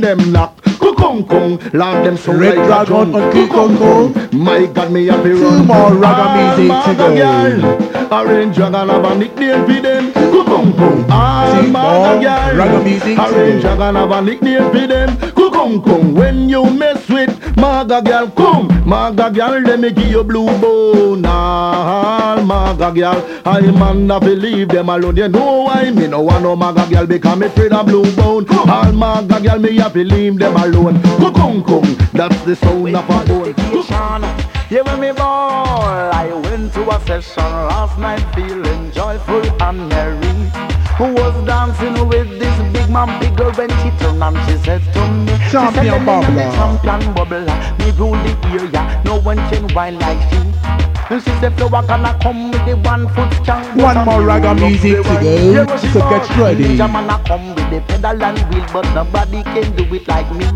them knock. Kung kung, Lord them so Red like Dragon and King Kong Kong. My God, me happy Two run. more ragga All ah, music to go. Orange Dragon have a nickname for them. All ah, Two my more girl. ragga music Orange. Dragon have a nickname for them. Kung kung, when you mess with Maga girl, come, Maga girl, let me give you blue bone. Ah, All Maga girl, I man not believe them alone. You know why me no want no Maga girl because me afraid of blue bone. All Maga girl, me to leave them alone. Kung kung, that's the sound of a vacation. Yeah, when me ball, I went to a session last night feeling joyful and merry. Who was dancing with this big man, big girl when she turned and she said to me, she said, Champion "Let me know me Bubbler." champion bubbler, me rule the area, no one can whine like she. And she said, "So I gonna come with the one foot strong." One more ragga music to go, so get ready. Ninjaman a come with the pedal and wheel, but nobody can do it like me.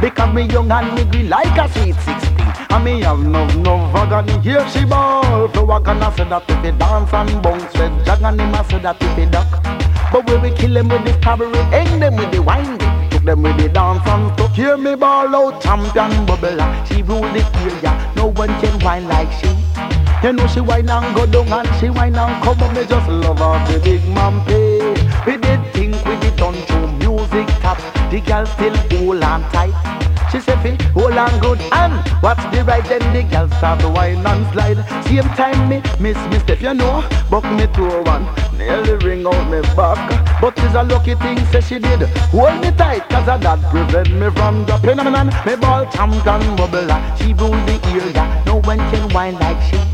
Because me young and me green like a sweet 16 And me have no, no agony Here she ball So I gonna say that if you dance and bounce Red dragon him a say that if you duck But we will kill them with the strawberry Hang them with the wine Took them with the dance and stuff Hear me ball out champion bubbler She rule the area No one can whine like she you know she whine and go down and she whine and come up. Me just love her the big man pay. We did think we did done to music tap. The girl still hold on tight. She say fi hold on good and what's the right then the girl start to whine and slide. Same time me miss me step you know, buck me to one. Nearly ring out me back, but it's a lucky thing say she did. Hold me tight, cause of that prevent me from dropping. And me ball champion bubbler, she rule the area. No one can whine like she.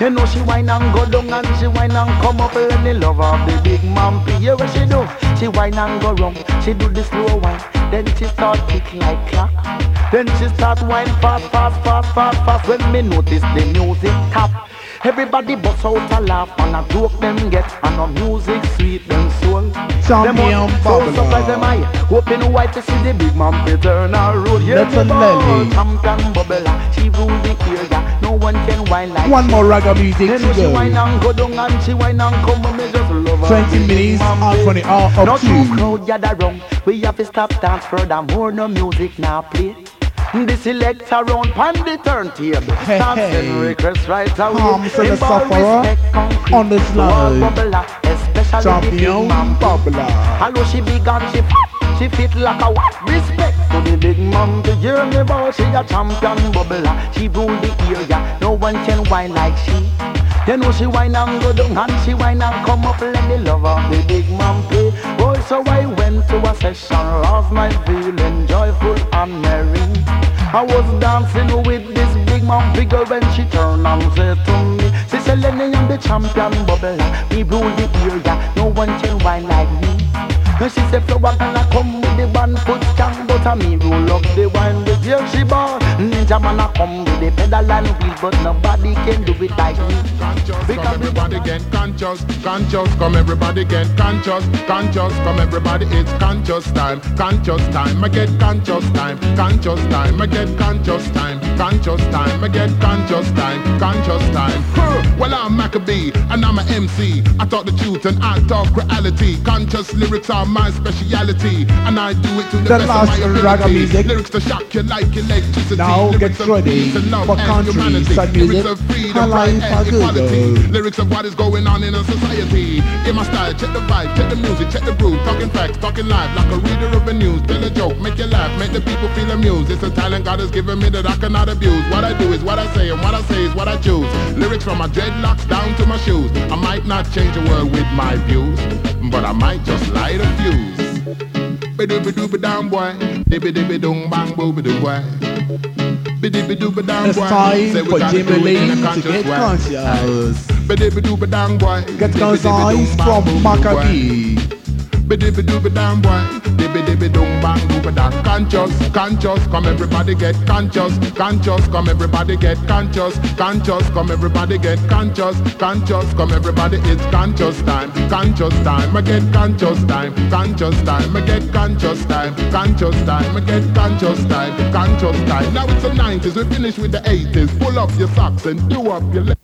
You know she whine and go down and she whine and come up Let me love of the big man P what she do? She whine and go wrong She do the slow whine Then she start kick like clock Then she start whine fast, fast, fast, fast, fast. When me notice the music tap Everybody bust out a laugh and a joke them get And a music sweet them soul. Champion Them so Bubbler. surprised them I Hoping white to see the big man fi turn a road. Yeah, That's a me ball, lady. Champion bubbler She rule the one can whine like One more ragga music to know she whine go. and go down and she whine and come and me just love her 20 minutes babe. 20 hour up two to. crowd gather round We have to stop dance furthermore No music now play the selector round pan the turntable Hey, hey. request right away Comes to the sufferer on the slide. Champion Bubbler. Hello, she big and she. She fit like a what? Respect man. To hear me about she a champion bubbler. She rule the area. No one can whine like she. You know she whine and go down and she whine and come up. Let me love her. The big man play. Boy, so I went to a session last night feeling joyful and merry. I was dancing with this big man figure when she turned and said to me, Sister Lenny, I'm the champion bubbler. We rule the area. No one can whine like me. And she said, flower gonna come with the one foot strong But I me roll up the wine with here she ball Ninjaman a come with the pedal and wheel But nobody can do it like me. Come everybody get conscious, conscious, come everybody get conscious, conscious, come everybody it's conscious time, conscious time, I get conscious time, conscious time, I get conscious time, conscious time, I get conscious time, conscious time. Well I'm Macka B and I'm a MC. I talk the truth and I talk reality. Conscious lyrics are my speciality, and I do it to the, The best last of my ability. music. Lyrics to shock you like electricity. Now lyrics get of ready peace and love for and country, humanity. sad Lyrics of freedom, pride, and equality. Lyrics of what is going on in a society. In my style, check the vibe, check the music, check the groove. Talking facts, talking live, like a reader of the news. Tell a joke, make you laugh, make the people feel amused. It's a talent God has given me that I cannot abuse. What I do is what I say, and what I say is what I choose. Lyrics from my dreadlocks down to my shoes. I might not change the world with my views, but I might just light a fuse. Bidooba dooba down boy, dibby dibby doom bang booba doo boy. Dooba down It's boy, say we gotta do it in a conscious way. conscious. Bidibby dooba down boy, Get conscious dibby doom bang from. Macka B. Bidibby dooba down boy, dibby dibby doom bang dooba da. Conscious, conscious, come everybody get conscious, conscious, come everybody get conscious, conscious, come everybody get conscious, conscious, come everybody it's conscious time, conscious time, I get conscious time, conscious time, I get conscious time, conscious time, I get conscious time, conscious time. Now it's the 90s, we finish with the 80s. Pull up your socks and do up your legs.